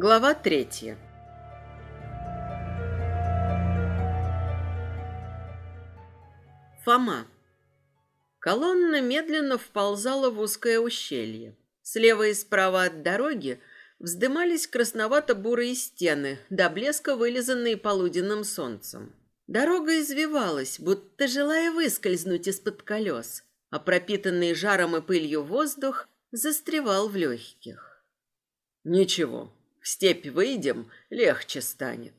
Глава третья. Фома. Колонна медленно вползала в узкое ущелье. Слева и справа от дороги вздымались красновато-бурые стены, до блеска вылизанные полуденным солнцем. Дорога извивалась, будто желая выскользнуть из-под колес, а пропитанный жаром и пылью воздух застревал в легких. «Ничего, в степь выйдем, легче станет.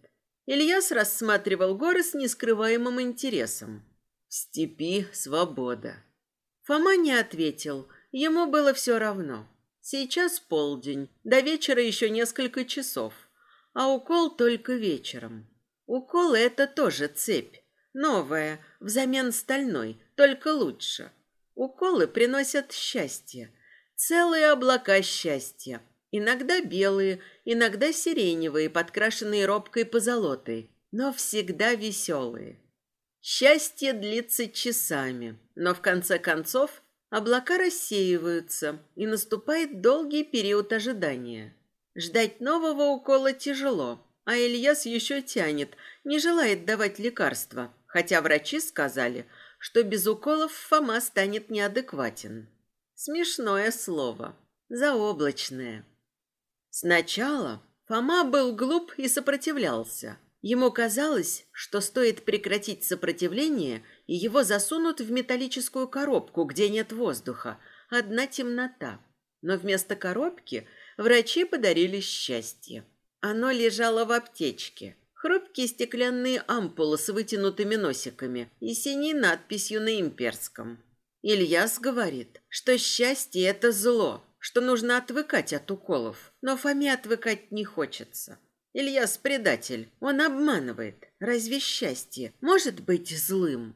Ильяс рассматривал горы с нескрываемым интересом. В степи свобода. Фома не ответил, ему было все равно. Сейчас полдень, до вечера еще несколько часов, а укол только вечером. Укол — это тоже цепь, новая, взамен стальной, только лучше. Уколы приносят счастье, целые облака счастья, Иногда белые, иногда сиреневые, подкрашенные робкой позолотой, но всегда веселые. Счастье длится часами, но в конце концов облака рассеиваются, и наступает долгий период ожидания. Ждать нового укола тяжело, а Ильяс еще тянет, не желает давать лекарства, хотя врачи сказали, что без уколов Фома станет неадекватен. Смешное слово, заоблачное. Сначала Фома был глуп и сопротивлялся. Ему казалось, что стоит прекратить сопротивление, и его засунут в металлическую коробку, где нет воздуха, одна темнота. Но вместо коробки врачи подарили счастье. Оно лежало в аптечке. Хрупкие стеклянные ампулы с вытянутыми носиками и синей надписью на имперском. Ильяс говорит, что счастье – это зло, что нужно отвыкать от уколов, но Фоме отвыкать не хочется. Ильяс предатель, он обманывает. Разве счастье может быть злым?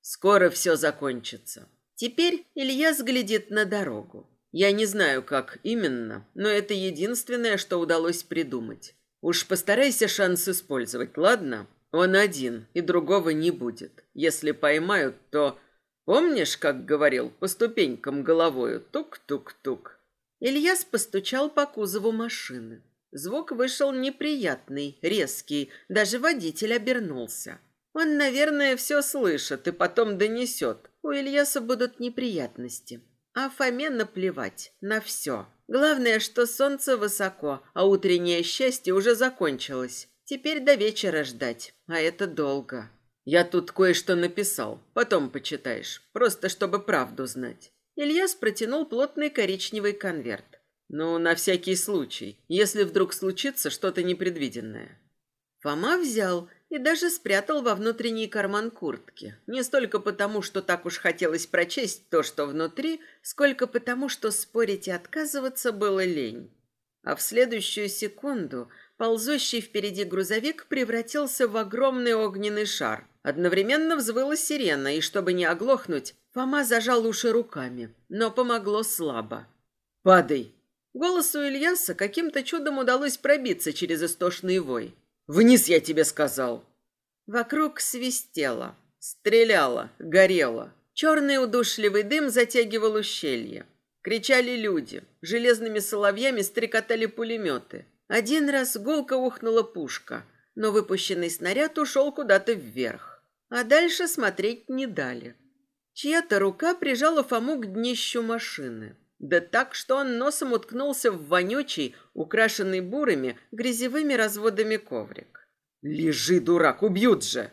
Скоро все закончится. Теперь Ильяс глядит на дорогу. Я не знаю, как именно, но это единственное, что удалось придумать. Уж постарайся шанс использовать, ладно? Он один, и другого не будет. Если поймают, то Помнишь, как говорил, по ступенькам головою тук-тук-тук? Ильяс постучал по кузову машины. Звук вышел неприятный, резкий, даже водитель обернулся. Он, наверное, все слышит и потом донесет. У Ильяса будут неприятности. А Фоме наплевать на все. Главное, что солнце высоко, а утреннее счастье уже закончилось. Теперь до вечера ждать, а это долго. Я тут кое-что написал, потом почитаешь, просто чтобы правду знать. Ильяс протянул плотный коричневый конверт. Ну, на всякий случай, если вдруг случится что-то непредвиденное. Фома взял и даже спрятал во внутренний карман куртки. Не столько потому, что так уж хотелось прочесть то, что внутри, сколько потому, что спорить и отказываться было лень. А в следующую секунду ползущий впереди грузовик превратился в огромный огненный шар – Одновременно взвыла сирена, и чтобы не оглохнуть, Фома зажал уши руками, но помогло слабо. «Падай!» Голосу Ильяса каким-то чудом удалось пробиться через истошный вой. «Вниз, я тебе сказал!» Вокруг свистело, стреляло, горело. Черный удушливый дым затягивал ущелье. Кричали люди, железными соловьями стрекотали пулеметы. Один раз гулко ухнула пушка, но выпущенный снаряд ушел куда-то вверх а дальше смотреть не дали. Чья-то рука прижала Фому к днищу машины. Да так, что он носом уткнулся в вонючий, украшенный бурыми, грязевыми разводами коврик. «Лежи, дурак, убьют же!»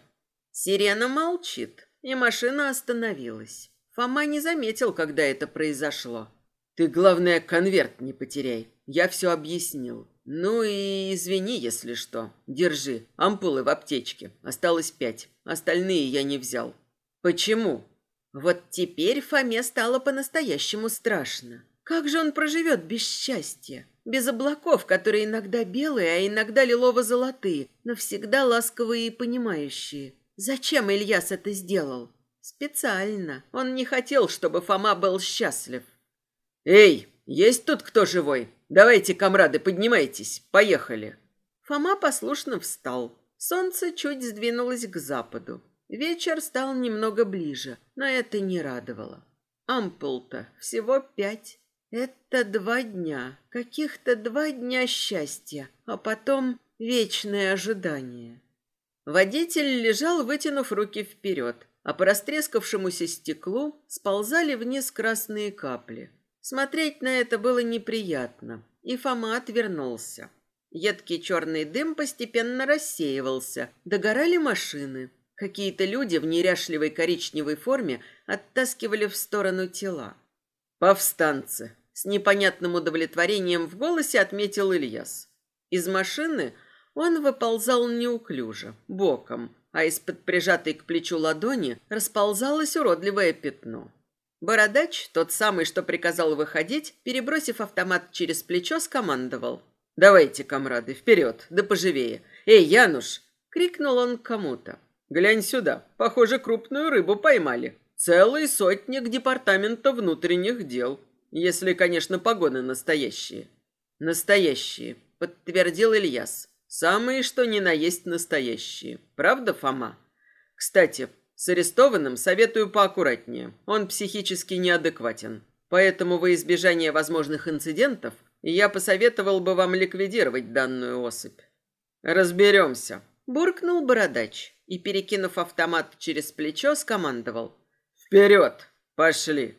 Сирена молчит, и машина остановилась. Фома не заметил, когда это произошло. «Ты, главное, конверт не потеряй. Я все объяснил. Ну и извини, если что. Держи. Ампулы в аптечке. Осталось пять. Остальные я не взял. Почему? Вот теперь Фоме стало по-настоящему страшно. Как же он проживет без счастья? Без облаков, которые иногда белые, а иногда лилово-золотые, но всегда ласковые и понимающие. Зачем Ильяс это сделал? Специально. Он не хотел, чтобы Фома был счастлив. «Эй, есть тут кто живой? Давайте, комрады, поднимайтесь. Поехали!» Фома послушно встал. Солнце чуть сдвинулось к западу. Вечер стал немного ближе, но это не радовало. Ампул-то всего пять. Это два дня, каких-то два дня счастья, а потом вечное ожидание. Водитель лежал, вытянув руки вперед, а по растрескавшемуся стеклу сползали вниз красные капли. Смотреть на это было неприятно, и Фома отвернулся. Едкий черный дым постепенно рассеивался, догорали машины. Какие-то люди в неряшливой коричневой форме оттаскивали в сторону тела. «Повстанцы!» — с непонятным удовлетворением в голосе отметил Ильяс. Из машины он выползал неуклюже, боком, а из-под прижатой к плечу ладони расползалось уродливое пятно. Бородач, тот самый, что приказал выходить, перебросив автомат через плечо, скомандовал. «Давайте, комрады, вперед, да поживее! Эй, Януш!» — крикнул он кому-то. «Глянь сюда, похоже, крупную рыбу поймали. Целый сотник департамента внутренних дел. Если, конечно, погоны настоящие». «Настоящие», — подтвердил Ильяс. Самые, что ни на есть настоящие. Правда, Фома? Кстати, с арестованным советую поаккуратнее. Он психически неадекватен. Поэтому во избежание возможных инцидентов я посоветовал бы вам ликвидировать данную особь. Разберемся. Буркнул бородач и, перекинув автомат через плечо, скомандовал. Вперед! Пошли!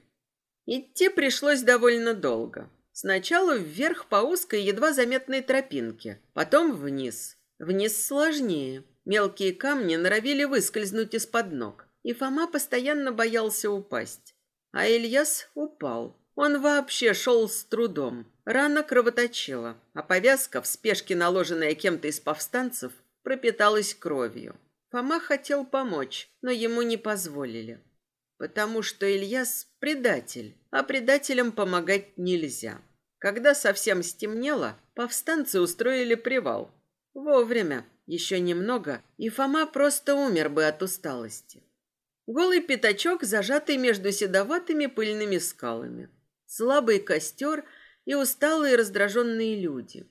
Идти пришлось довольно долго. Сначала вверх по узкой, едва заметной тропинке, потом вниз. Вниз сложнее. Мелкие камни норовили выскользнуть из-под ног, и Фома постоянно боялся упасть. А Ильяс упал. Он вообще шел с трудом. Рана кровоточила, а повязка, в спешке наложенная кем-то из повстанцев, пропиталась кровью. Фома хотел помочь, но ему не позволили. Потому что Ильяс предатель, а предателям помогать нельзя. Когда совсем стемнело, повстанцы устроили привал. Вовремя, еще немного, и Фома просто умер бы от усталости. Голый пятачок, зажатый между седоватыми пыльными скалами. Слабый костер и усталые раздраженные люди.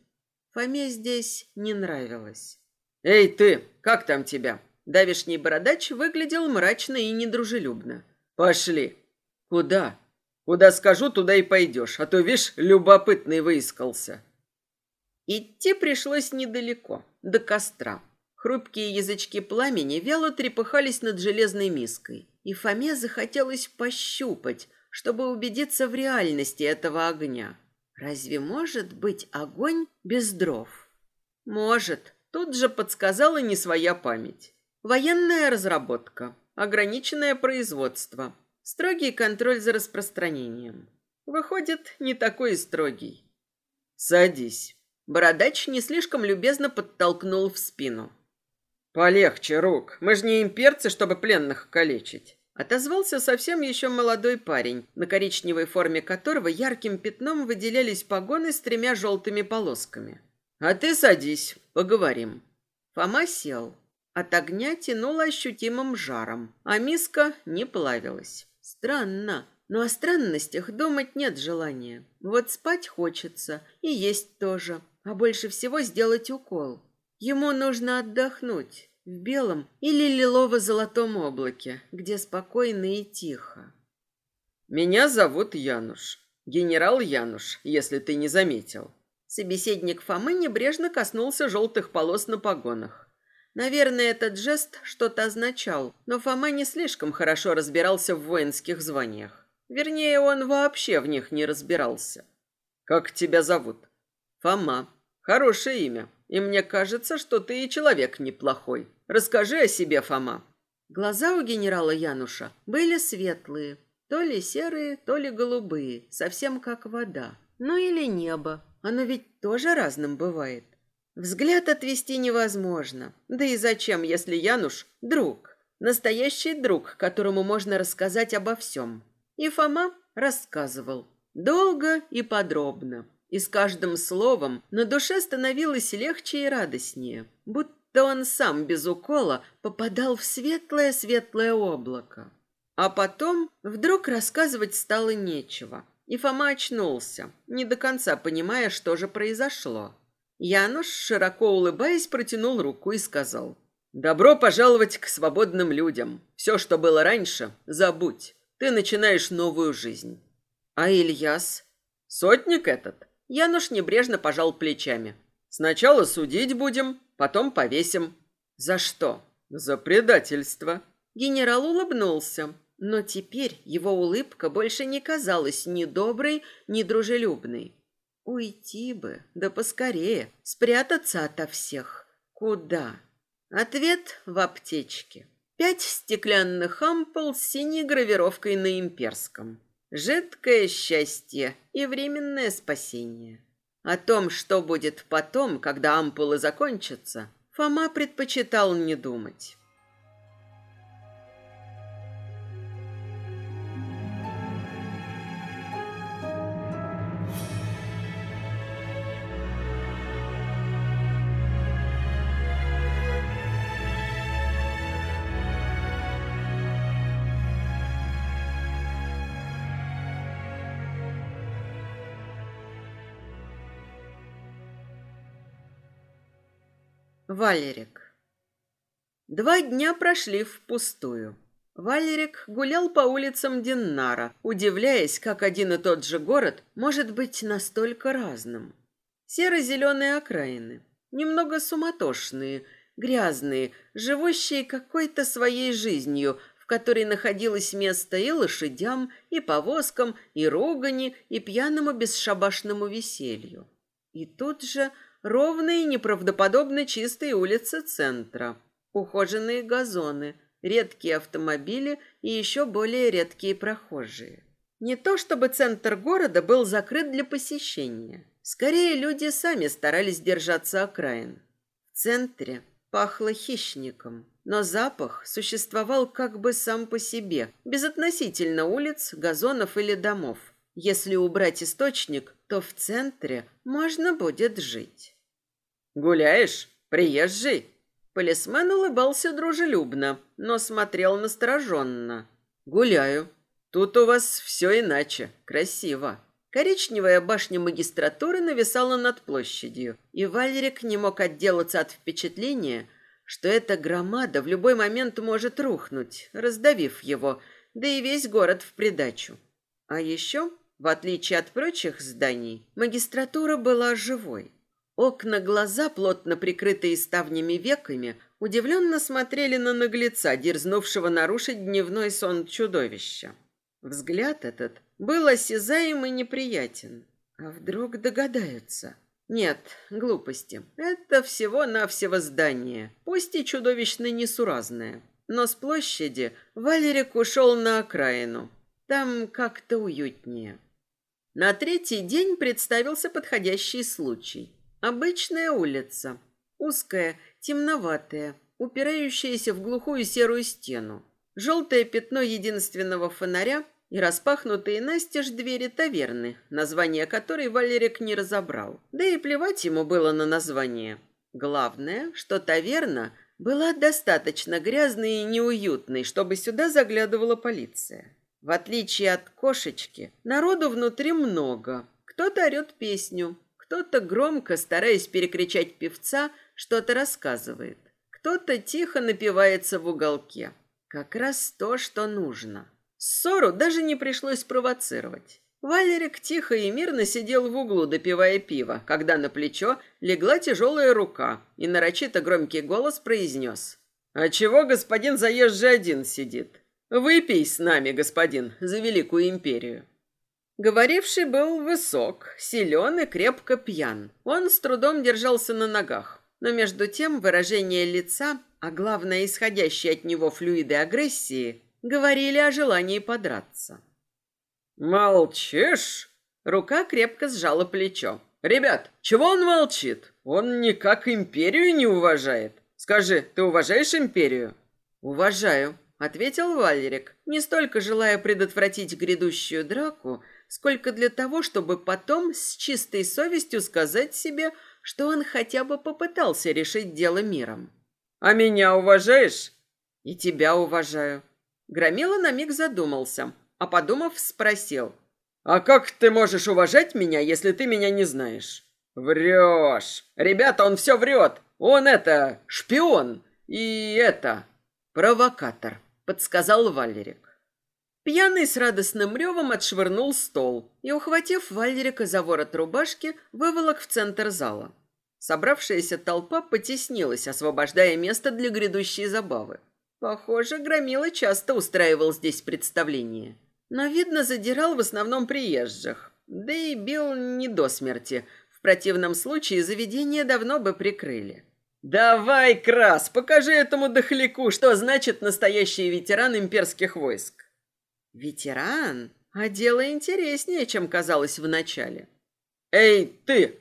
Фоме здесь не нравилось. «Эй, ты, как там тебя?» Давишний бородач выглядел мрачно и недружелюбно. Пошли. Куда? Куда скажу, туда и пойдешь, а то, видишь, любопытный выискался. Идти пришлось недалеко, до костра. Хрупкие язычки пламени вяло трепыхались над железной миской, и Фоме захотелось пощупать, чтобы убедиться в реальности этого огня. Разве может быть огонь без дров? Может, тут же подсказала не своя память. Военная разработка, ограниченное производство, строгий контроль за распространением. Выходит, не такой строгий. Садись. Бородач не слишком любезно подтолкнул в спину. Полегче, рук. Мы же не имперцы, чтобы пленных калечить. Отозвался совсем еще молодой парень, на коричневой форме которого ярким пятном выделялись погоны с тремя желтыми полосками. А ты садись, поговорим. Фома сел. От огня тянуло ощутимым жаром, а миска не плавилась. Странно, но о странностях думать нет желания. Вот спать хочется и есть тоже, а больше всего сделать укол. Ему нужно отдохнуть в белом или лилово-золотом облаке, где спокойно и тихо. «Меня зовут Януш. Генерал Януш, если ты не заметил». Собеседник Фомы небрежно коснулся желтых полос на погонах. Наверное, этот жест что-то означал, но Фома не слишком хорошо разбирался в воинских званиях. Вернее, он вообще в них не разбирался. «Как тебя зовут?» «Фома. Хорошее имя. И мне кажется, что ты и человек неплохой. Расскажи о себе, Фома». Глаза у генерала Януша были светлые, то ли серые, то ли голубые, совсем как вода. Ну или небо. Оно ведь тоже разным бывает. Взгляд отвести невозможно. Да и зачем, если Януш – друг? Настоящий друг, которому можно рассказать обо всем. И Фома рассказывал. Долго и подробно. И с каждым словом на душе становилось легче и радостнее. Будто он сам без укола попадал в светлое-светлое облако. А потом вдруг рассказывать стало нечего. И Фома очнулся, не до конца понимая, что же произошло. Януш, широко улыбаясь, протянул руку и сказал. «Добро пожаловать к свободным людям. Все, что было раньше, забудь. Ты начинаешь новую жизнь». «А Ильяс?» Сотник этот. Януш небрежно пожал плечами. Сначала судить будем, потом повесим. За что? За предательство. Генерал улыбнулся, но теперь его улыбка больше не казалась ни доброй, ни дружелюбной. Уйти бы, да поскорее, спрятаться ото всех. Куда? Ответ в аптечке. Пять стеклянных ампул с синей гравировкой на имперском. Жидкое счастье и временное спасение. О том, что будет потом, когда ампулы закончатся, Фома предпочитал не думать. Валерик. Два дня прошли впустую. Валерик гулял по улицам Диннара, удивляясь, как один и тот же город может быть настолько разным. Серо-зеленые окраины, немного суматошные, грязные, живущие какой-то своей жизнью, в которой находилось место и лошадям, и повозкам, и ругани, и пьяному бесшабашному веселью. И тут же Ровные, неправдоподобно чистые улицы центра, ухоженные газоны, редкие автомобили и еще более редкие прохожие. Не то чтобы центр города был закрыт для посещения. Скорее, люди сами старались держаться окраин. В центре пахло хищником, но запах существовал как бы сам по себе, безотносительно улиц, газонов или домов. Если убрать источник, то в центре можно будет жить. «Гуляешь? Приезжий?» Полисмен улыбался дружелюбно, но смотрел настороженно. «Гуляю. Тут у вас все иначе. Красиво». Коричневая башня магистратуры нависала над площадью, и Валерик не мог отделаться от впечатления, что эта громада в любой момент может рухнуть, раздавив его, да и весь город в придачу. А еще, в отличие от прочих зданий, магистратура была живой. Окна глаза, плотно прикрытые ставнями веками, удивленно смотрели на наглеца, дерзнувшего нарушить дневной сон чудовища. Взгляд этот был осязаем и неприятен. А вдруг догадаются? Нет, глупости. Это всего-навсего здание, пусть и чудовищно несуразное. Но с площади Валерик ушел на окраину. Там как-то уютнее. На третий день представился подходящий случай – Обычная улица. Узкая, темноватая, упирающаяся в глухую серую стену. Желтое пятно единственного фонаря и распахнутые настежь двери таверны, название которой Валерик не разобрал. Да и плевать ему было на название. Главное, что таверна была достаточно грязной и неуютной, чтобы сюда заглядывала полиция. В отличие от кошечки, народу внутри много. Кто-то орет песню, кто-то громко, стараясь перекричать певца, что-то рассказывает. Кто-то тихо напивается в уголке. Как раз то, что нужно. Ссору даже не пришлось провоцировать. Валерик тихо и мирно сидел в углу, допивая пиво, когда на плечо легла тяжелая рука, и нарочито громкий голос произнес. «А чего господин заезжий один сидит? Выпей с нами, господин, за великую империю». Говоривший был высок, силен и крепко пьян. Он с трудом держался на ногах. Но между тем выражение лица, а главное исходящие от него флюиды агрессии, говорили о желании подраться. «Молчишь?» Рука крепко сжала плечо. «Ребят, чего он молчит? Он никак империю не уважает. Скажи, ты уважаешь империю?» «Уважаю», — ответил Валерик, не столько желая предотвратить грядущую драку, сколько для того, чтобы потом с чистой совестью сказать себе, что он хотя бы попытался решить дело миром. «А меня уважаешь?» «И тебя уважаю». Громила на миг задумался, а подумав, спросил. «А как ты можешь уважать меня, если ты меня не знаешь?» «Врешь! Ребята, он все врет! Он это, шпион! И это...» «Провокатор», — подсказал Валерик. Пьяный с радостным ревом отшвырнул стол и, ухватив Валерика за ворот рубашки, выволок в центр зала. Собравшаяся толпа потеснилась, освобождая место для грядущей забавы. Похоже, Громила часто устраивал здесь представление. Но, видно, задирал в основном приезжих. Да и бил не до смерти. В противном случае заведение давно бы прикрыли. «Давай, Крас, покажи этому дохляку, что значит настоящий ветеран имперских войск». «Ветеран? А дело интереснее, чем казалось вначале». «Эй, ты!»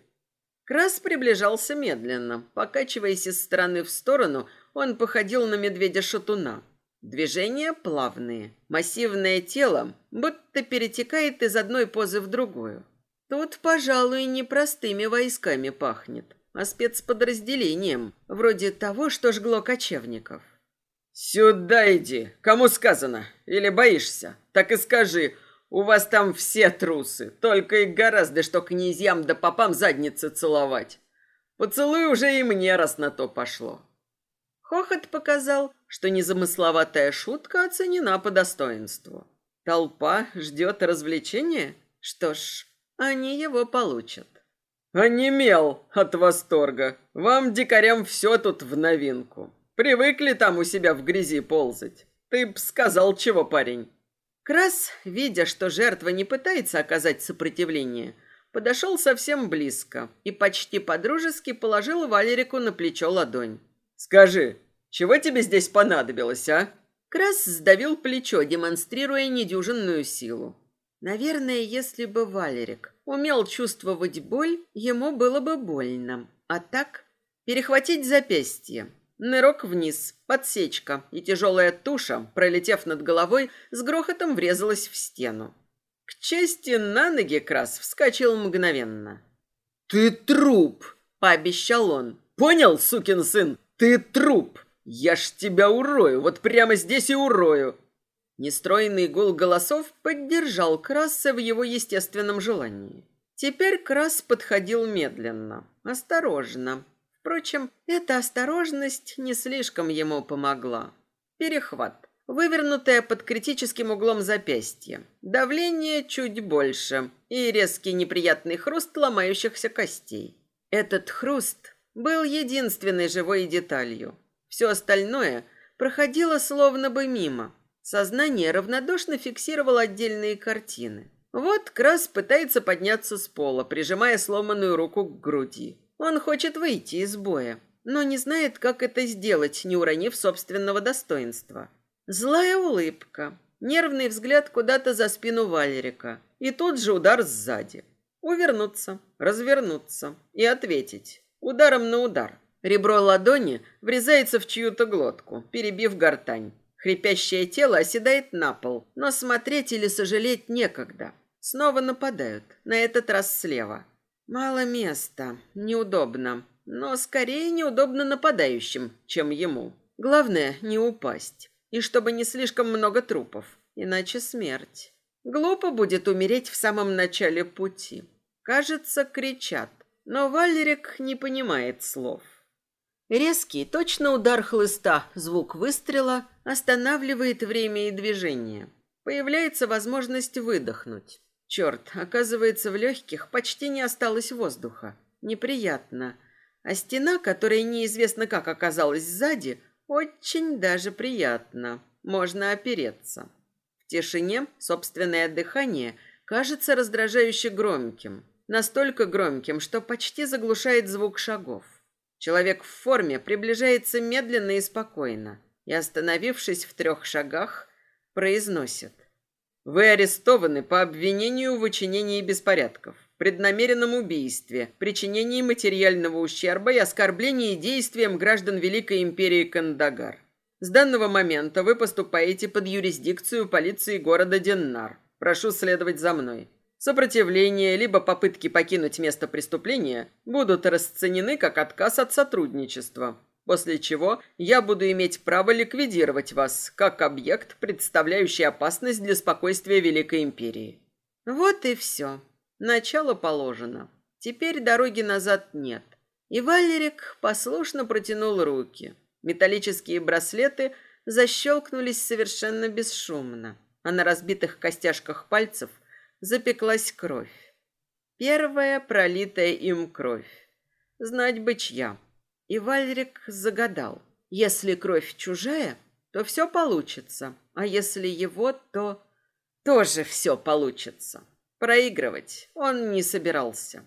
Крас приближался медленно. Покачиваясь из стороны в сторону, он походил на медведя-шатуна. Движения плавные, массивное тело будто перетекает из одной позы в другую. Тут, пожалуй, не простыми войсками пахнет, а спецподразделением, вроде того, что жгло кочевников. «Сюда иди! Кому сказано? Или боишься? Так и скажи, у вас там все трусы, только и гораздо, что князьям да попам задницы целовать. Поцелуй уже и мне, раз на то пошло». Хохот показал, что незамысловатая шутка оценена по достоинству. Толпа ждет развлечения? Что ж, они его получат. Онемел от восторга. Вам, дикарям, все тут в новинку. Привыкли там у себя в грязи ползать. Ты б сказал, чего, парень. Крас, видя, что жертва не пытается оказать сопротивление, подошел совсем близко и почти подружески положил Валерику на плечо ладонь. «Скажи, чего тебе здесь понадобилось, а?» Крас сдавил плечо, демонстрируя недюжинную силу. Наверное, если бы Валерик умел чувствовать боль, ему было бы больно. А так, перехватить запястье, Нырок вниз, подсечка, и тяжелая туша, пролетев над головой, с грохотом врезалась в стену. К чести на ноги Крас вскочил мгновенно. «Ты труп!» – пообещал он. «Понял, сукин сын? Ты труп! Я ж тебя урою, вот прямо здесь и урою!» Нестройный гул голосов поддержал Краса в его естественном желании. Теперь Крас подходил медленно, осторожно, Впрочем, эта осторожность не слишком ему помогла. Перехват. Вывернутое под критическим углом запястье. Давление чуть больше. И резкий неприятный хруст ломающихся костей. Этот хруст был единственной живой деталью. Все остальное проходило словно бы мимо. Сознание равнодушно фиксировало отдельные картины. Вот Крас пытается подняться с пола, прижимая сломанную руку к груди. Он хочет выйти из боя, но не знает, как это сделать, не уронив собственного достоинства. Злая улыбка, нервный взгляд куда-то за спину Валерика и тут же удар сзади. Увернуться, развернуться и ответить. Ударом на удар. Ребро ладони врезается в чью-то глотку, перебив гортань. Хрипящее тело оседает на пол, но смотреть или сожалеть некогда. Снова нападают, на этот раз слева. Мало места, неудобно, но скорее неудобно нападающим, чем ему. Главное не упасть, и чтобы не слишком много трупов, иначе смерть. Глупо будет умереть в самом начале пути. Кажется, кричат, но Валерик не понимает слов. Резкий, точно удар хлыста, звук выстрела останавливает время и движение. Появляется возможность выдохнуть. Черт, оказывается, в легких почти не осталось воздуха. Неприятно. А стена, которая неизвестно как оказалась сзади, очень даже приятно. Можно опереться. В тишине собственное дыхание кажется раздражающе громким. Настолько громким, что почти заглушает звук шагов. Человек в форме приближается медленно и спокойно. И, остановившись в трех шагах, произносит. Вы арестованы по обвинению в учинении беспорядков, преднамеренном убийстве, причинении материального ущерба и оскорблении действиям граждан Великой империи Кандагар. С данного момента вы поступаете под юрисдикцию полиции города Деннар. Прошу следовать за мной. Сопротивление либо попытки покинуть место преступления будут расценены как отказ от сотрудничества после чего я буду иметь право ликвидировать вас как объект, представляющий опасность для спокойствия Великой Империи. Вот и все. Начало положено. Теперь дороги назад нет. И Валерик послушно протянул руки. Металлические браслеты защелкнулись совершенно бесшумно. а на разбитых костяшках пальцев запеклась кровь. Первая пролитая им кровь. Знать бы чья. И Вальрик загадал. Если кровь чужая, то все получится, а если его, то тоже все получится. Проигрывать он не собирался.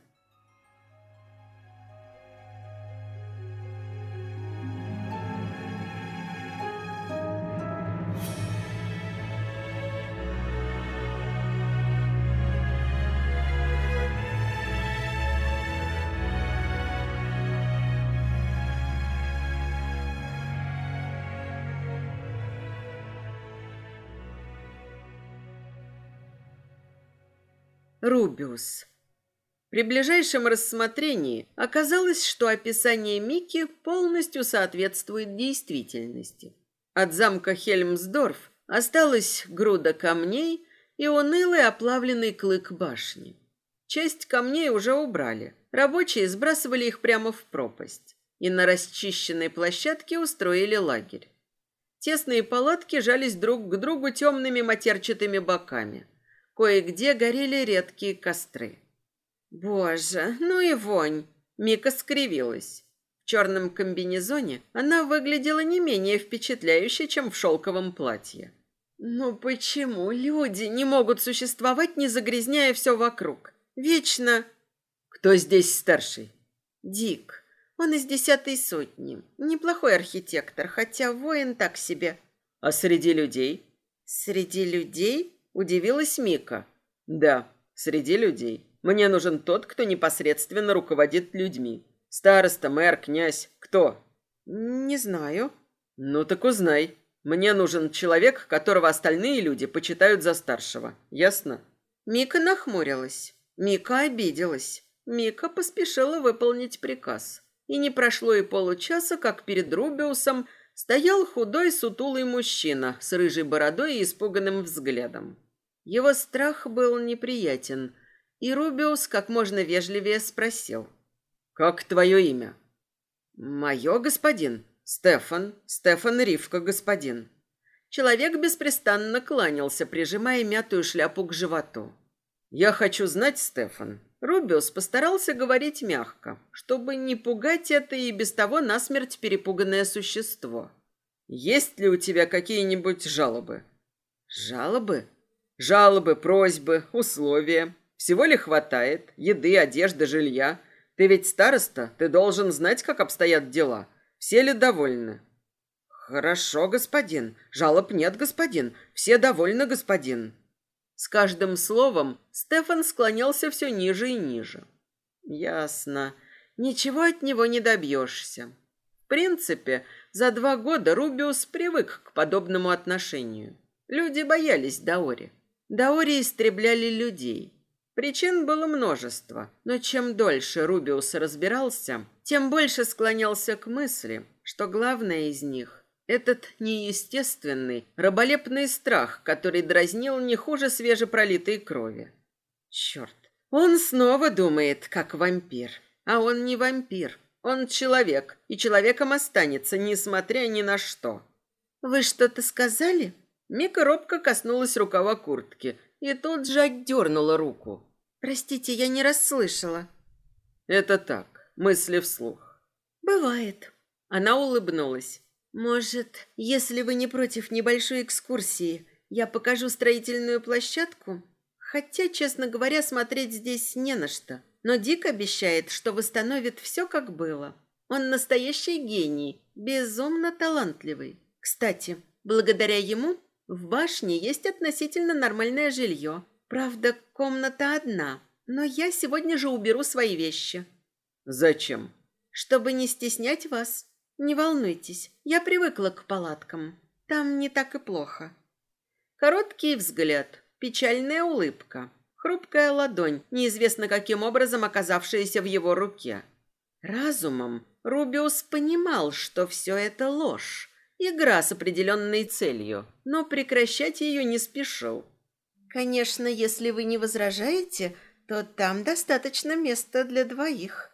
Рубиус. При ближайшем рассмотрении оказалось, что описание Мики полностью соответствует действительности. От замка Хельмсдорф осталась груда камней и унылый оплавленный клык башни. Часть камней уже убрали. Рабочие сбрасывали их прямо в пропасть. И на расчищенной площадке устроили лагерь. Тесные палатки жались друг к другу темными матерчатыми боками – Кое-где горели редкие костры. Боже, ну и вонь! Мика скривилась. В черном комбинезоне она выглядела не менее впечатляюще, чем в шелковом платье. Ну почему люди не могут существовать, не загрязняя все вокруг? Вечно... Кто здесь старший? Дик. Он из десятой сотни. Неплохой архитектор, хотя воин так себе. А среди людей? Среди людей? Удивилась Мика. Да, среди людей. Мне нужен тот, кто непосредственно руководит людьми. Староста, мэр, князь. Кто? Не знаю. Ну так узнай. Мне нужен человек, которого остальные люди почитают за старшего. Ясно? Мика нахмурилась. Мика обиделась. Мика поспешила выполнить приказ. И не прошло и получаса, как перед Рубиусом стоял худой сутулый мужчина с рыжей бородой и испуганным взглядом. Его страх был неприятен, и Рубиус как можно вежливее спросил. «Как твое имя?» «Мое, господин. Стефан. Стефан Ривка, господин». Человек беспрестанно кланялся, прижимая мятую шляпу к животу. «Я хочу знать, Стефан». Рубиус постарался говорить мягко, чтобы не пугать это и без того насмерть перепуганное существо. «Есть ли у тебя какие-нибудь жалобы?» «Жалобы?» Жалобы, просьбы, условия. Всего ли хватает? Еды, одежды, жилья. Ты ведь староста, ты должен знать, как обстоят дела. Все ли довольны? Хорошо, господин. Жалоб нет, господин. Все довольны, господин. С каждым словом Стефан склонялся все ниже и ниже. Ясно. Ничего от него не добьешься. В принципе, за два года Рубиус привык к подобному отношению. Люди боялись Даори. Даори истребляли людей. Причин было множество, но чем дольше Рубиус разбирался, тем больше склонялся к мысли, что главное из них – этот неестественный, раболепный страх, который дразнил не хуже свежепролитой крови. Черт, он снова думает, как вампир. А он не вампир, он человек, и человеком останется, несмотря ни на что. «Вы что-то сказали?» Мика робко коснулась рукава куртки и тут же отдернула руку. «Простите, я не расслышала». «Это так, мысли вслух». «Бывает». Она улыбнулась. «Может, если вы не против небольшой экскурсии, я покажу строительную площадку? Хотя, честно говоря, смотреть здесь не на что. Но Дик обещает, что восстановит все, как было. Он настоящий гений, безумно талантливый. Кстати, благодаря ему в башне есть относительно нормальное жилье. Правда, комната одна, но я сегодня же уберу свои вещи. Зачем? Чтобы не стеснять вас. Не волнуйтесь, я привыкла к палаткам. Там не так и плохо. Короткий взгляд, печальная улыбка, хрупкая ладонь, неизвестно каким образом оказавшаяся в его руке. Разумом Рубиус понимал, что все это ложь, Игра с определенной целью, но прекращать ее не спешил. Конечно, если вы не возражаете, то там достаточно места для двоих.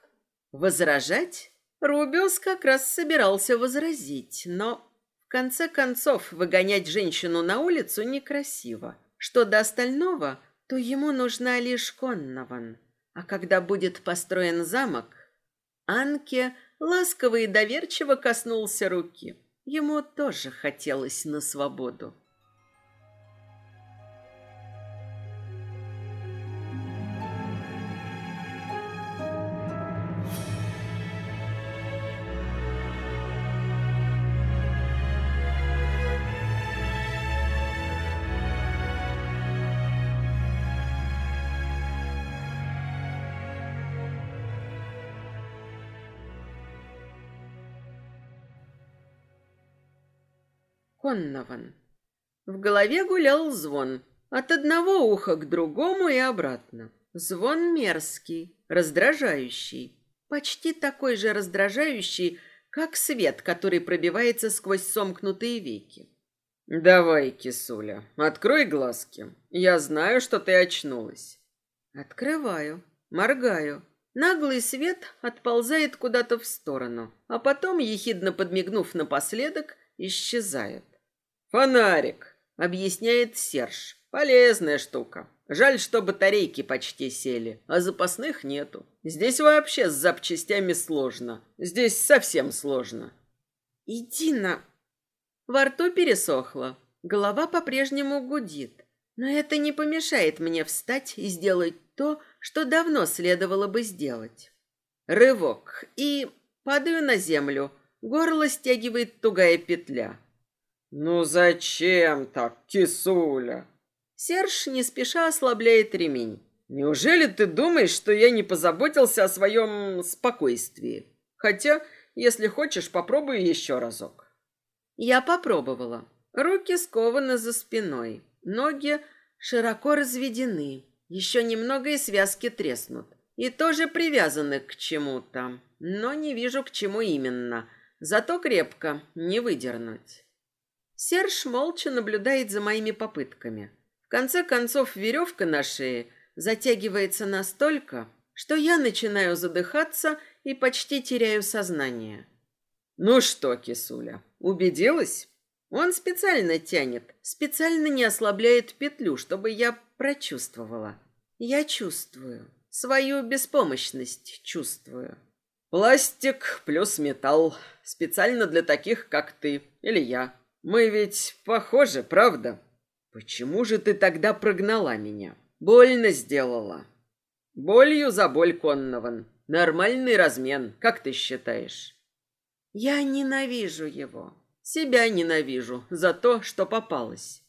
Возражать? Рубиус как раз собирался возразить, но в конце концов, выгонять женщину на улицу некрасиво. Что до остального, то ему нужна лишь Коннован. А когда будет построен замок, Анке ласково и доверчиво коснулся руки. Ему тоже хотелось на свободу. Коннован. В голове гулял звон. От одного уха к другому и обратно. Звон мерзкий, раздражающий. Почти такой же раздражающий, как свет, который пробивается сквозь сомкнутые веки. «Давай, кисуля, открой глазки. Я знаю, что ты очнулась». Открываю, моргаю. Наглый свет отползает куда-то в сторону, а потом, ехидно подмигнув напоследок, исчезает. «Фонарик», — объясняет Серж. «Полезная штука. Жаль, что батарейки почти сели, а запасных нету. Здесь вообще с запчастями сложно. Здесь совсем сложно». «Иди на...» Во рту пересохло. Голова по-прежнему гудит. Но это не помешает мне встать и сделать то, что давно следовало бы сделать. Рывок. И падаю на землю. Горло стягивает тугая петля. «Ну зачем так, кисуля?» Серж не спеша ослабляет ремень. «Неужели ты думаешь, что я не позаботился о своем спокойствии? Хотя, если хочешь, попробуй еще разок». Я попробовала. Руки скованы за спиной, ноги широко разведены. Еще немного и связки треснут. И тоже привязаны к чему-то. Но не вижу, к чему именно. Зато крепко, не выдернуть. Серж молча наблюдает за моими попытками. В конце концов, веревка на шее затягивается настолько, что я начинаю задыхаться и почти теряю сознание. «Ну что, кисуля, убедилась?» Он специально тянет, специально не ослабляет петлю, чтобы я прочувствовала. Я чувствую. Свою беспомощность чувствую. Пластик плюс металл. Специально для таких, как ты или я. Мы ведь похожи, правда? Почему же ты тогда прогнала меня? Больно сделала. Болью за боль, Коннован. Нормальный размен, как ты считаешь? Я ненавижу его. Себя ненавижу за то, что попалась.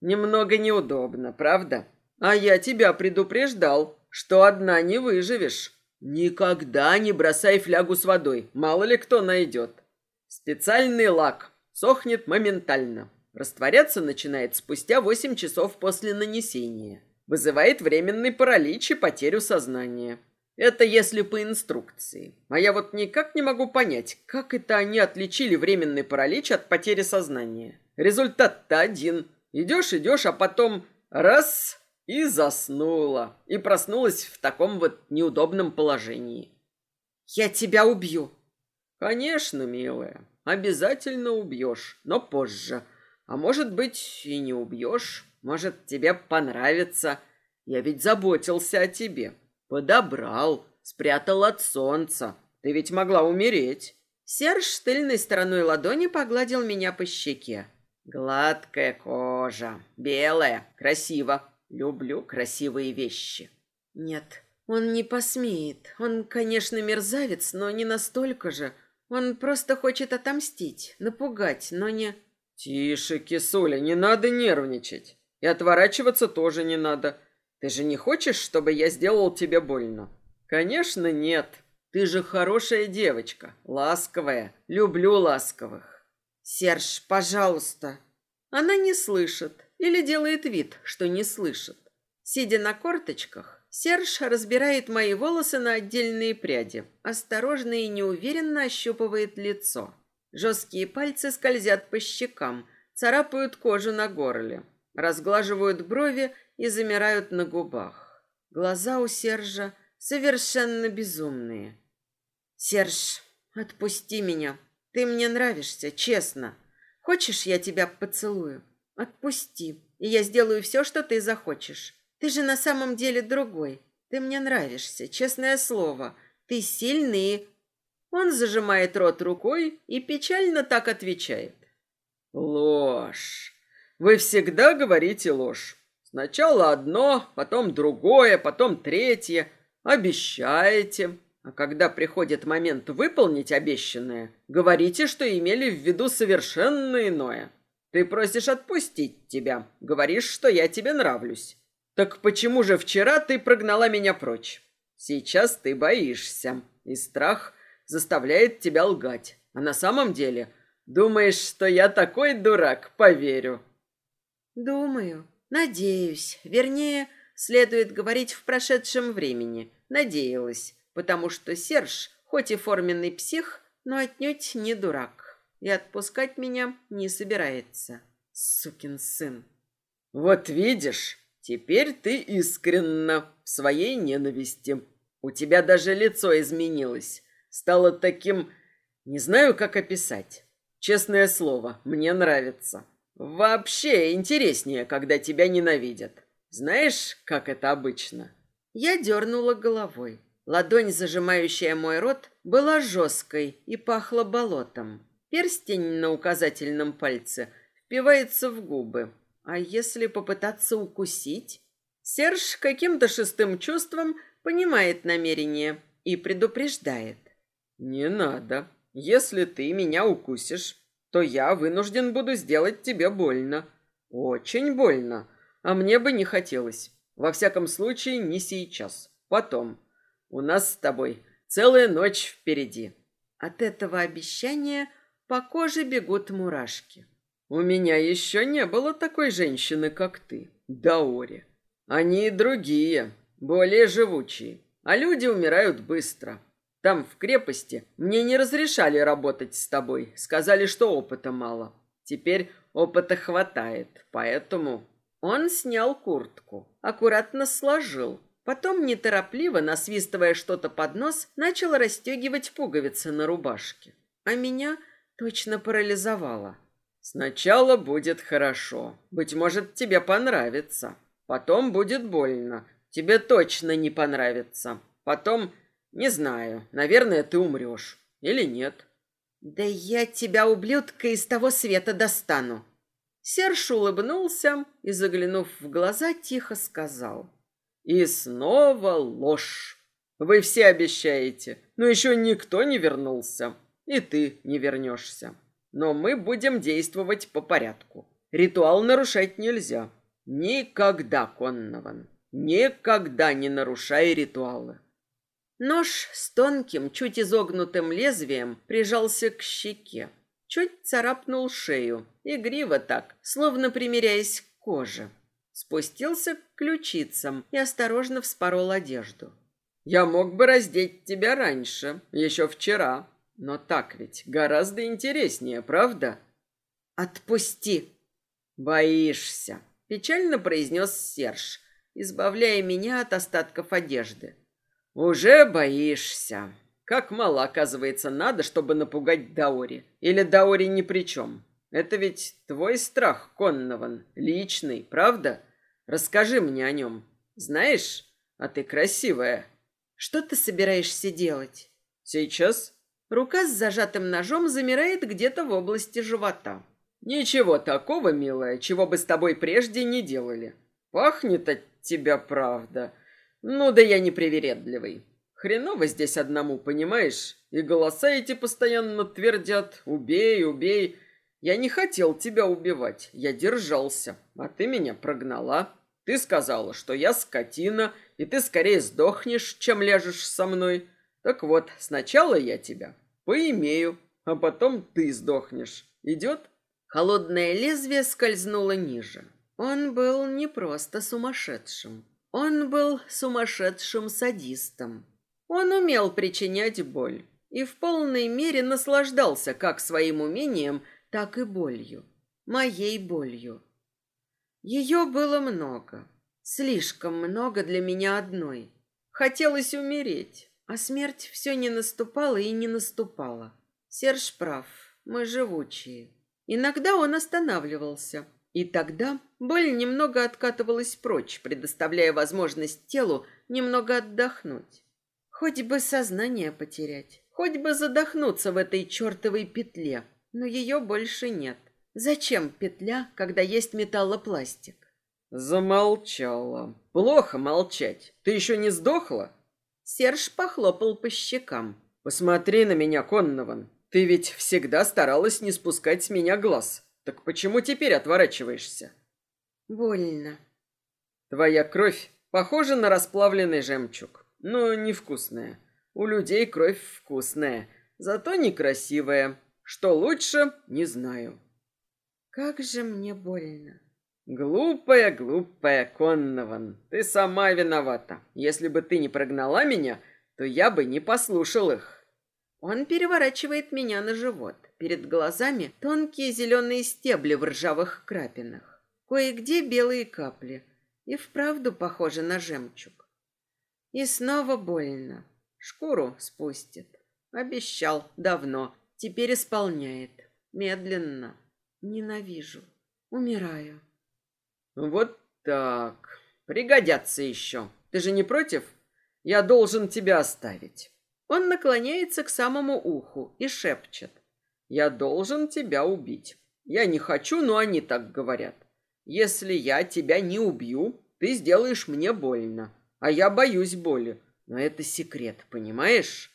Немного неудобно, правда? А я тебя предупреждал, что одна не выживешь. Никогда не бросай флягу с водой, мало ли кто найдет. Специальный лак Сохнет моментально. Растворяться начинает спустя 8 часов после нанесения. Вызывает временный паралич и потерю сознания. Это если по инструкции. А я вот никак не могу понять, как это они отличили временный паралич от потери сознания. Результат-то один. Идешь, идешь, а потом раз и заснула. И проснулась в таком вот неудобном положении. «Я тебя убью!» «Конечно, милая. Обязательно убьешь, но позже. А может быть, и не убьешь. Может, тебе понравится. Я ведь заботился о тебе. Подобрал, спрятал от солнца. Ты ведь могла умереть. Серж тыльной стороной ладони погладил меня по щеке. Гладкая кожа, белая, красиво. Люблю красивые вещи. Нет, он не посмеет. Он, конечно, мерзавец, но не настолько же. Он просто хочет отомстить, напугать, но не... Тише, кисуля, не надо нервничать. И отворачиваться тоже не надо. Ты же не хочешь, чтобы я сделал тебе больно? Конечно, нет. Ты же хорошая девочка, ласковая. Люблю ласковых. Серж, пожалуйста. Она не слышит или делает вид, что не слышит. Сидя на корточках, Серж разбирает мои волосы на отдельные пряди, осторожно и неуверенно ощупывает лицо. Жесткие пальцы скользят по щекам, царапают кожу на горле, разглаживают брови и замирают на губах. Глаза у Сержа совершенно безумные. «Серж, отпусти меня. Ты мне нравишься, честно. Хочешь, я тебя поцелую? Отпусти, и я сделаю все, что ты захочешь. Ты же на самом деле другой. Ты мне нравишься, честное слово. Ты сильный. Он зажимает рот рукой и печально так отвечает. Ложь. Вы всегда говорите ложь. Сначала одно, потом другое, потом третье. Обещаете. А когда приходит момент выполнить обещанное, говорите, что имели в виду совершенно иное. Ты просишь отпустить тебя, говоришь, что я тебе нравлюсь. Так почему же вчера ты прогнала меня прочь? Сейчас ты боишься, и страх заставляет тебя лгать. А на самом деле думаешь, что я такой дурак, поверю. Думаю, надеюсь, вернее, следует говорить в прошедшем времени. Надеялась, потому что Серж, хоть и форменный псих, но отнюдь не дурак. И отпускать меня не собирается. Сукин сын. Вот видишь, теперь ты искренна в своей ненависти. У тебя даже лицо изменилось. Стало таким... Не знаю, как описать. Честное слово, мне нравится. Вообще интереснее, когда тебя ненавидят. Знаешь, как это обычно? Я дернула головой. Ладонь, зажимающая мой рот, была жесткой и пахла болотом. Перстень на указательном пальце впивается в губы. А если попытаться укусить? Серж каким-то шестым чувством понимает намерение и предупреждает. «Не надо. Если ты меня укусишь, то я вынужден буду сделать тебе больно. Очень больно. А мне бы не хотелось. Во всяком случае, не сейчас. Потом. У нас с тобой целая ночь впереди». От этого обещания по коже бегут мурашки. «У меня еще не было такой женщины, как ты, Даори. Они другие, более живучие, а люди умирают быстро. Там, в крепости, мне не разрешали работать с тобой, сказали, что опыта мало. Теперь опыта хватает, поэтому...» Он снял куртку, аккуратно сложил, потом неторопливо, насвистывая что-то под нос, начал расстегивать пуговицы на рубашке. А меня точно парализовало. «Сначала будет хорошо. Быть может, тебе понравится. Потом будет больно. Тебе точно не понравится. Потом, не знаю, наверное, ты умрешь. Или нет. Да я тебя, ублюдка, из того света достану. Серж улыбнулся и, заглянув в глаза, тихо сказал. И снова ложь. Вы все обещаете, но еще никто не вернулся. И ты не вернешься. Но мы будем действовать по порядку. Ритуал нарушать нельзя. Никогда, Коннован, никогда не нарушай ритуалы. Нож с тонким, чуть изогнутым лезвием прижался к щеке. Чуть царапнул шею, игриво так, словно примиряясь к коже. Спустился к ключицам и осторожно вспорол одежду. «Я мог бы раздеть тебя раньше, еще вчера, но так ведь гораздо интереснее, правда?» «Отпусти!» «Боишься!» Печально произнес Серж, избавляя меня от остатков одежды. Уже боишься. Как мало, оказывается, надо, чтобы напугать Даори. Или Даори ни при чем. Это ведь твой страх, Коннован, личный, правда? Расскажи мне о нем. Знаешь, а ты красивая. Что ты собираешься делать? Сейчас? Рука с зажатым ножом замирает где-то в области живота. Ничего такого, милая, чего бы с тобой прежде не делали. Пахнет от тебя правда. Ну да я не привередливый. Хреново здесь одному, понимаешь? И голоса эти постоянно твердят «убей, убей». Я не хотел тебя убивать, я держался, а ты меня прогнала. Ты сказала, что я скотина, и ты скорее сдохнешь, чем ляжешь со мной. Так вот, сначала я тебя поимею, а потом ты сдохнешь. Идет?» Холодное лезвие скользнуло ниже. Он был не просто сумасшедшим. Он был сумасшедшим садистом. Он умел причинять боль и в полной мере наслаждался как своим умением, так и болью. Моей болью. Ее было много. Слишком много для меня одной. Хотелось умереть, а смерть все не наступала и не наступала. Серж прав, мы живучие. Иногда он останавливался, и тогда боль немного откатывалась прочь, предоставляя возможность телу немного отдохнуть. Хоть бы сознание потерять, хоть бы задохнуться в этой чертовой петле, но ее больше нет. Зачем петля, когда есть металлопластик? Замолчала. Плохо молчать. Ты еще не сдохла? Серж похлопал по щекам. Посмотри на меня, Коннован. Ты ведь всегда старалась не спускать с меня глаз. Так почему теперь отворачиваешься? Больно. Твоя кровь похожа на расплавленный жемчуг, но невкусная. У людей кровь вкусная, зато некрасивая. Что лучше, не знаю. Как же мне больно. Глупая, глупая Коннован, ты сама виновата. Если бы ты не прогнала меня, то я бы не послушал их. Он переворачивает меня на живот. Перед глазами тонкие зеленые стебли в ржавых крапинах. Кое-где белые капли. И вправду похоже на жемчуг. И снова больно. Шкуру спустит. Обещал давно. Теперь исполняет. Медленно. Ненавижу. Умираю. Вот так. Пригодятся еще. Ты же не против? Я должен тебя оставить. Он наклоняется к самому уху и шепчет. «Я должен тебя убить. Я не хочу, но они так говорят. Если я тебя не убью, ты сделаешь мне больно. А я боюсь боли. Но это секрет, понимаешь?»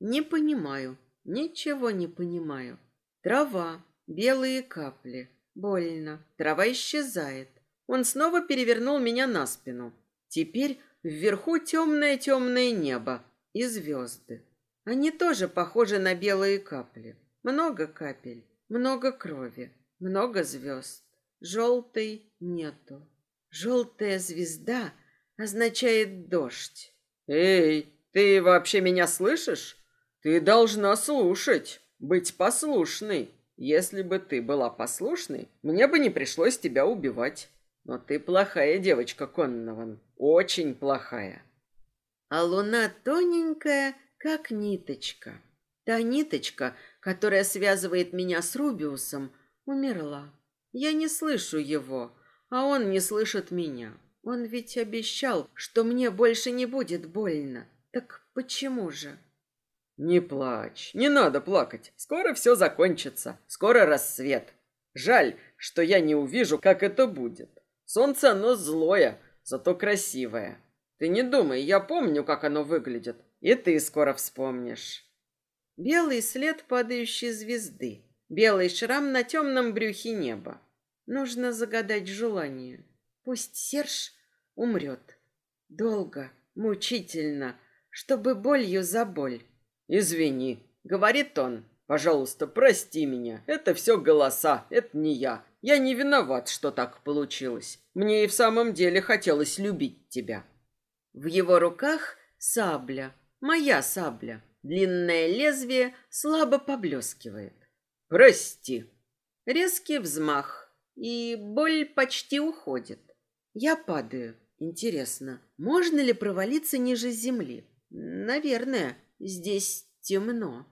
«Не понимаю. Ничего не понимаю. Трава, белые капли. Больно. Трава исчезает. Он снова перевернул меня на спину. Теперь вверху темное-темное небо, и звезды. Они тоже похожи на белые капли. Много капель, много крови, много звезд. Желтой нету. Желтая звезда означает дождь. Эй, ты вообще меня слышишь? Ты должна слушать, быть послушной. Если бы ты была послушной, мне бы не пришлось тебя убивать. Но ты плохая девочка, Коннован, очень плохая а луна тоненькая, как ниточка. Та ниточка, которая связывает меня с Рубиусом, умерла. Я не слышу его, а он не слышит меня. Он ведь обещал, что мне больше не будет больно. Так почему же? Не плачь, не надо плакать. Скоро все закончится. Скоро рассвет. Жаль, что я не увижу, как это будет. Солнце оно злое, зато красивое. Ты не думай, я помню, как оно выглядит. И ты скоро вспомнишь. Белый след падающей звезды. Белый шрам на темном брюхе неба. Нужно загадать желание. Пусть Серж умрет. Долго, мучительно, чтобы болью за боль. «Извини», — говорит он. «Пожалуйста, прости меня. Это все голоса, это не я. Я не виноват, что так получилось. Мне и в самом деле хотелось любить тебя». В его руках сабля, моя сабля. Длинное лезвие слабо поблескивает. «Прости!» Резкий взмах, и боль почти уходит. Я падаю. Интересно, можно ли провалиться ниже земли? Наверное, здесь темно.